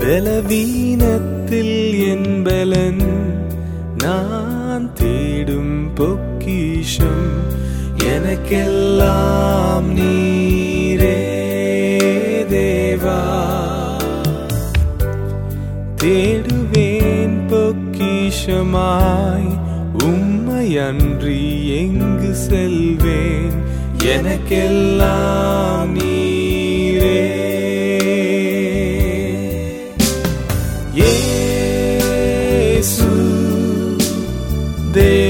தீனத்தில் என்பலன் நான் தேடும் பொக்கிஷம் எனக்கெல்லாம் நீரே தேவா. தேடுவேன் பொக்கிஷமாய் உம்மையன்றி எங்கு செல்வேன்? எனக்கெல்லாம் நீ de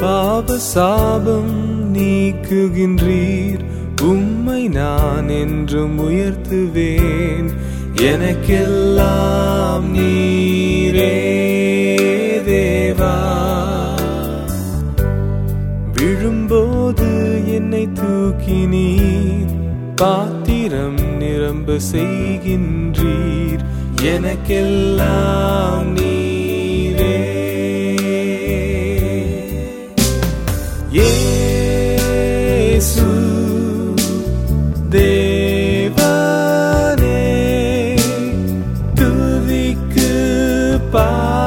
பாப சாபம் நீக்குகின்றீர். உம்மை நான் என்றும் உயர்த்துவேன். எனக்கெல்லாம் நீரே தேவா. விழும்போது என்னை தூக்கி நீர் பாத்திரம் நிரம்ப செய்கின்றீர். எனக்கெல்லாம் நீ Bye.